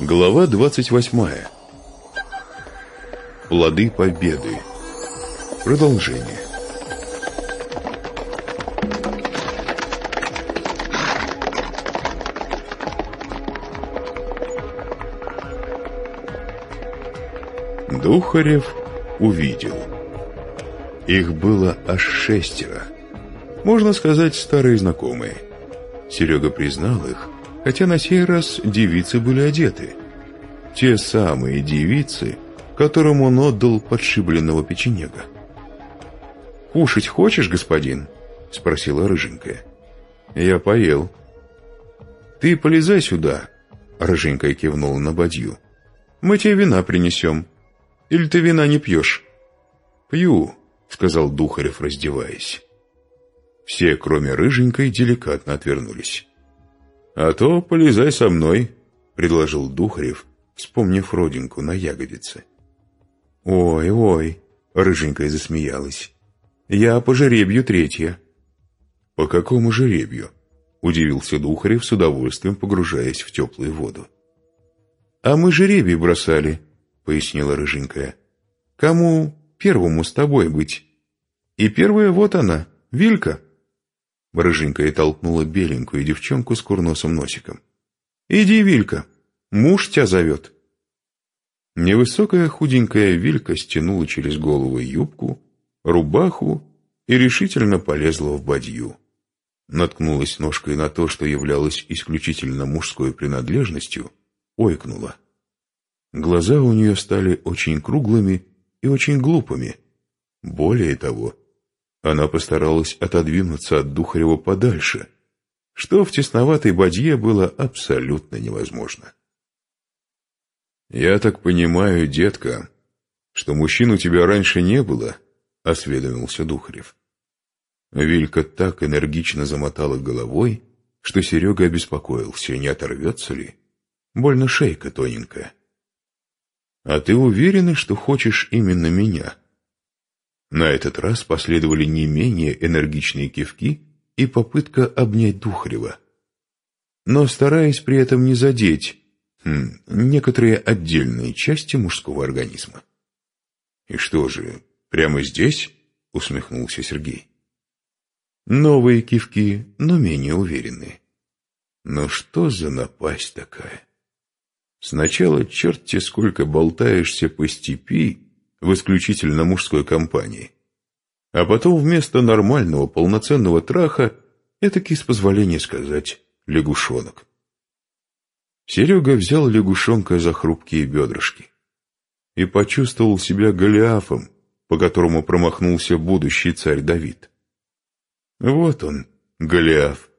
Глава 28. Плоды победы. Продолжение. Духарев увидел. Их было аж шестеро. Можно сказать, старые знакомые. Серега признал их, хотя на сей раз девицы были одеты. Те самые девицы, которым он отдал подшибленного печенега. «Кушать хочешь, господин?» — спросила рыженькая. «Я поел». «Ты полезай сюда», — рыженькая кивнула на бадью. «Мы тебе вина принесем. Или ты вина не пьешь?» «Пью», — сказал Духарев, раздеваясь. Все, кроме рыженькой, деликатно отвернулись. «А то полезай со мной», — предложил Духарев, вспомнив родинку на ягодице. «Ой, ой», — рыженькая засмеялась, — «я по жеребью третья». «По какому жеребью?» — удивился Духарев с удовольствием, погружаясь в теплую воду. «А мы жеребий бросали», — пояснила рыженькая. «Кому первому с тобой быть?» «И первая вот она, Вилька». Рыженькая толкнула беленькую девчонку с курносым носиком. «Иди, Вилька, муж тебя зовет». Невысокая худенькая Вилька стянула через голову юбку, рубаху и решительно полезла в бадью. Наткнулась ножкой на то, что являлось исключительно мужской принадлежностью, ойкнула. Глаза у нее стали очень круглыми и очень глупыми. Более того, она постаралась отодвинуться от Духарева подальше, что в тесноватой бадье было абсолютно невозможно. «Я так понимаю, детка, что мужчин у тебя раньше не было?» — осведомился Духарев. Вилька так энергично замотала головой, что Серега обеспокоился, не оторвется ли. Больно шейка тоненькая. «А ты уверена, что хочешь именно меня?» На этот раз последовали не менее энергичные кивки и попытка обнять Духарева. Но стараясь при этом не задеть некоторые отдельные части мужского организма. «И что же, прямо здесь?» — усмехнулся Сергей. Новые кивки, но менее уверенные. Но что за напасть такая? Сначала черт сколько болтаешься по степи, в исключительно мужской компании. А потом вместо нормального полноценного траха этакий, с позволения сказать, лягушонок. Серега взял лягушонка за хрупкие бедрышки и почувствовал себя Голиафом, по которому промахнулся будущий царь Давид. Вот он, Голиаф.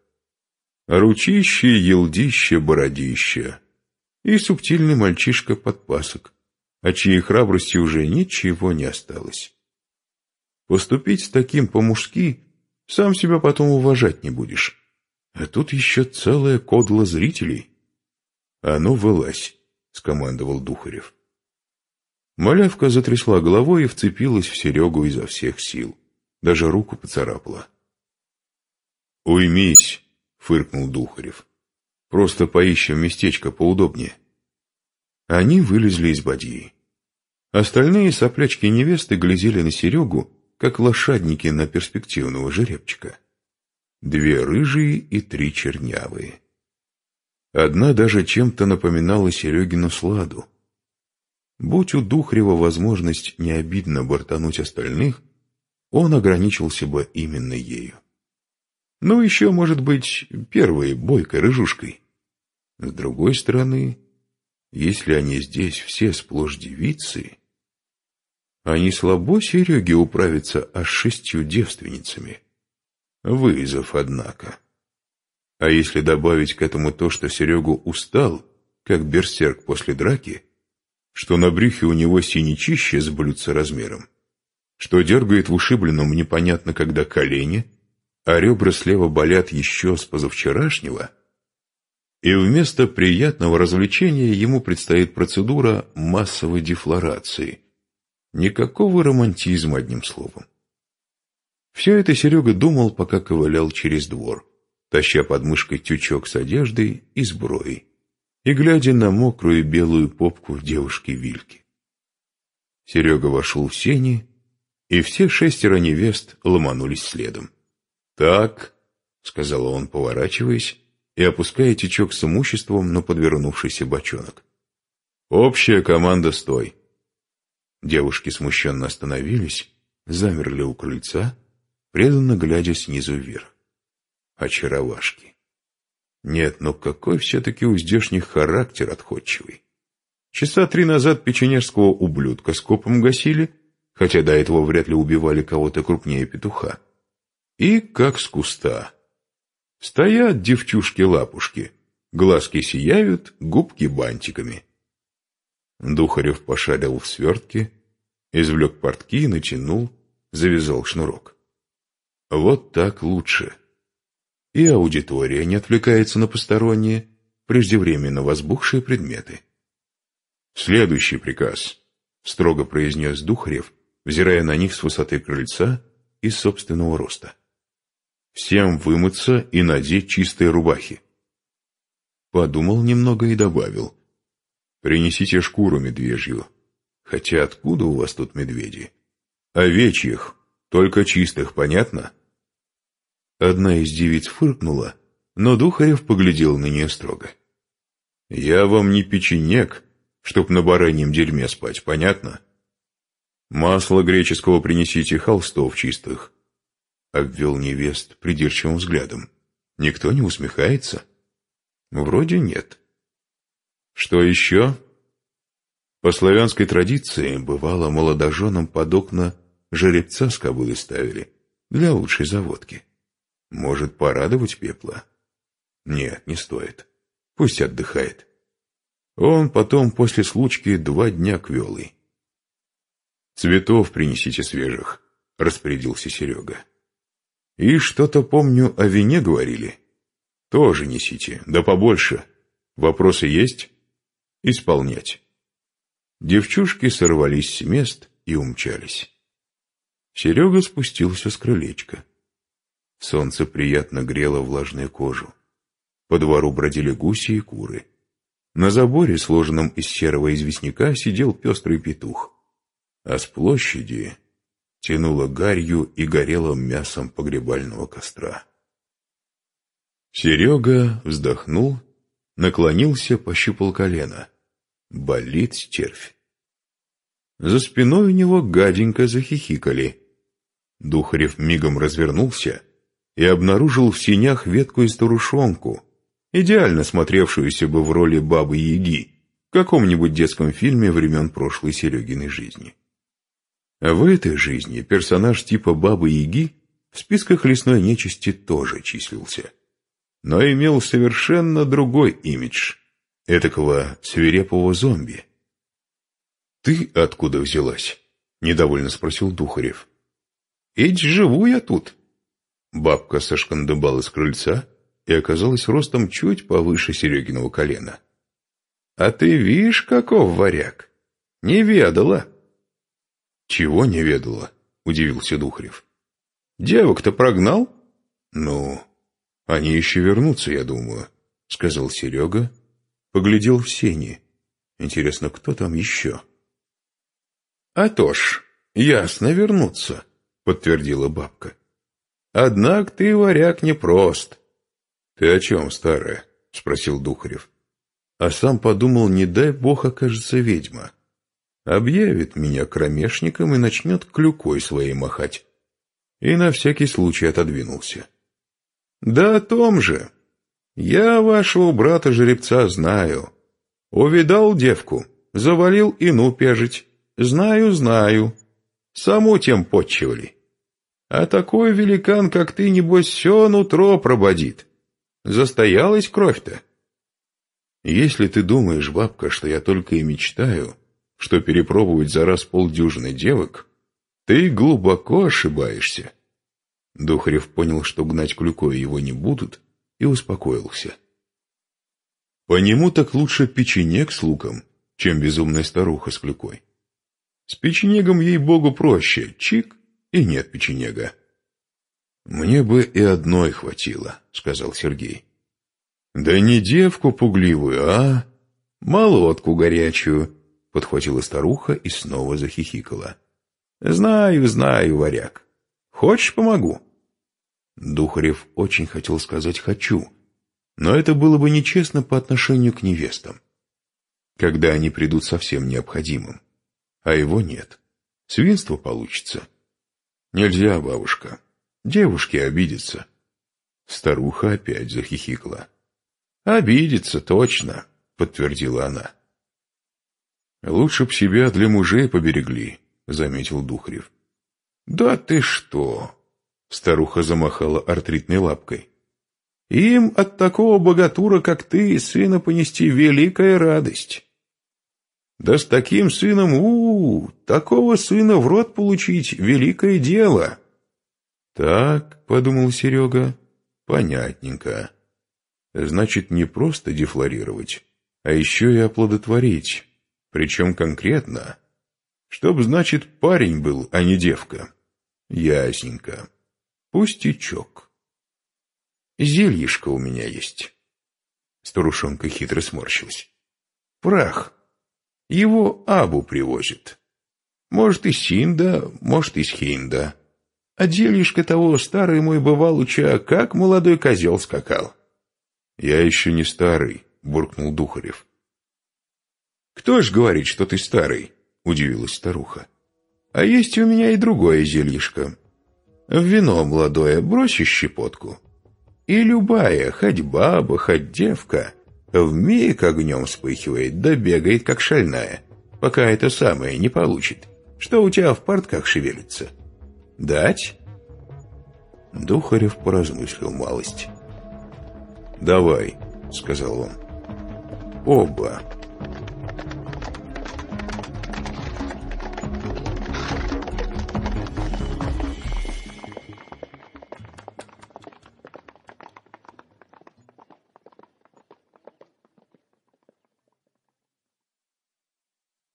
Ручище, елдище, бородище и субтильный мальчишка-подпасок от чьей храбрости уже ничего не осталось. Поступить с таким по-мужски, сам себя потом уважать не будешь. А тут еще целая кодла зрителей. — А ну, вылазь, — скомандовал Духарев. Малявка затрясла головой и вцепилась в Серегу изо всех сил. Даже руку поцарапала. «Уймись!» — фыркнул Духарев. «Просто поищем местечко поудобнее». Они вылезли из бадьи. Остальные соплячки невесты глядели на Серегу, как лошадники на перспективного жеребчика. Две рыжие и три чернявые. Одна даже чем-то напоминала Серегину сладу. Будь у Духрева возможность необидно бортануть остальных, он ограничился бы именно ею. Ну, еще, может быть, первой бойкой рыжушкой. С другой стороны, если они здесь все сплошь девицы, а не слабо Сереге управиться аж шестью девственницами. Вызов, однако. А если добавить к этому то, что Серегу устал, как берсерк после драки, что на брюхе у него синячище с блюдца размером, что дергает в ушибленном непонятно когда колени, а ребра слева болят еще с позавчерашнего — и вместо приятного развлечения ему предстоит процедура массовой дефлорации. Никакого романтизма, одним словом. Все это Серега думал, пока ковылял через двор, таща под мышкой тючок с одеждой и сброей. и глядя на мокрую белую попку девушки Вильки. Серега вошел в сени, и все шестеро невест ломанулись следом. «Так», — сказал он, поворачиваясь и опуская течок с имуществом на подвернувшийся бочонок. «Общая команда стой!» Девушки смущенно остановились, замерли у крыльца, преданно глядя снизу вверх. Очаровашки. Нет, но какой все-таки у здешних характер отходчивый. Часа три назад печенежского ублюдка скопом гасили, хотя до этого вряд ли убивали кого-то крупнее петуха. И как с куста. Стоят девчушки-лапушки, глазки сияют, губки бантиками. Духарев пошарил в свертке, извлек портки, натянул, завязал шнурок. Вот так лучше. И аудитория не отвлекается на посторонние, преждевременно возбухшие предметы. «Следующий приказ», — строго произнес Духарев, взирая на них с высоты крыльца и собственного роста. «Всем вымыться и надеть чистые рубахи». Подумал немного и добавил. «Принесите шкуру медвежью. Хотя откуда у вас тут медведи? Овечьих, только чистых, понятно?» Одна из девиц фыркнула, но Духарев поглядел на нее строго. «Я вам не печенек, чтоб на бараньем дерьме спать, понятно? Масло греческого принесите, холстов чистых». Обвел невест придирчивым взглядом. «Никто не усмехается?» «Вроде нет». «Что еще?» По славянской традиции бывало молодоженам под окна жеребца с кобылы ставили для лучшей заводки. Может, порадовать пепла? Нет, не стоит. Пусть отдыхает. Он потом после случки два дня квелый. «Цветов принесите свежих», — распорядился Серега. «И что-то, помню, о вине говорили. Тоже несите, да побольше. Вопросы есть? Исполнять». Девчушки сорвались с мест и умчались. Серега спустился с крылечка. Солнце приятно грело влажную кожу. По двору бродили гуси и куры. На заборе, сложенном из серого известняка, сидел пестрый петух. А с площади тянуло гарью и горело мясом погребального костра. Серега вздохнул, наклонился, пощупал колено. Болит стервь. За спиной у него гаденько захихикали. Духарев мигом развернулся и обнаружил в синях ветку и старушонку, идеально смотревшуюся бы в роли бабы-яги в каком-нибудь детском фильме времен прошлой Серегиной жизни. А в этой жизни персонаж типа бабы-яги в списках лесной нечисти тоже числился, но имел совершенно другой имидж – этакого свирепого зомби. «Ты откуда взялась?» – недовольно спросил Духарев. «Ведь живу я тут», Бабка сошкандыбала с крыльца и оказалась ростом чуть повыше Серегиного колена. — А ты видишь, каков варяг? Не ведала. — Чего не ведала? — удивился Духарев. — Девок-то прогнал? — Ну, они еще вернутся, я думаю, — сказал Серега, поглядел в сени. Интересно, кто там еще? — А то ж, ясно вернутся, — подтвердила бабка. Однако ты, варяг, непрост. — Ты о чем, старая? — спросил Духарев. А сам подумал, не дай бог окажется ведьма. Объявит меня кромешником и начнет клюкой своей махать. И на всякий случай отодвинулся. — Да о том же. Я вашего брата-жеребца знаю. Увидал девку, завалил ину пежить. Знаю, знаю. Саму тем подчивали. А такой великан, как ты, небось, все нутро прободит. Застоялась кровь-то. Если ты думаешь, бабка, что я только и мечтаю, что перепробовать за раз полдюжины девок, ты глубоко ошибаешься. Духарев понял, что гнать Клюкой его не будут, и успокоился. По нему так лучше печенек с луком, чем безумная старуха с клюкой. С печенегом, ей-богу, проще. Чик, и нет печенега. «Мне бы и одной хватило», — сказал Сергей. «Да не девку пугливую, а Молотку горячую, подхватила старуха и снова захихикала. Знаю, знаю, варяг. Хочешь, помогу? Духарев очень хотел сказать «хочу», но это было бы нечестно по отношению к невестам. Когда они придут совсем необходимым. А его нет. Свинство получится. Нельзя, бабушка. Девушки обидятся. Старуха опять захихикала. «Обидится, точно», — подтвердила она. «Лучше б себя для мужей поберегли», — заметил Духарев. «Да ты что!» — старуха замахала артритной лапкой. «Им от такого богатура, как ты, сына понести великая радость». «Да с таким сыном, у, -у, -у такого сына в рот получить — великое дело!» «Так», — подумал Серега, Понятненько. Значит, не просто дефлорировать, а еще и оплодотворить. Причем конкретно. Чтоб, значит, парень был, а не девка. Ясненько. Пустячок. Зельишко у меня есть. Старушонка хитро сморщилась. Прах. Его Абу привозит. Может, из Синда, может, из Хинда. А зельишко того старый мой бывал уча, как молодой козел скакал. Я еще не старый, буркнул Духарев. Кто ж говорит, что ты старый? Удивилась старуха. А есть у меня и другое зельишко. В вино молодое брось щепотку. И любая, хоть баба, хоть девка, вмиг огнем вспыхивает, да бегает, как шальная, пока это самое не получит. Что у тебя в портках шевелится? «Дать?» Духарев поразмыслил малость. «Давай», — сказал он. «Оба».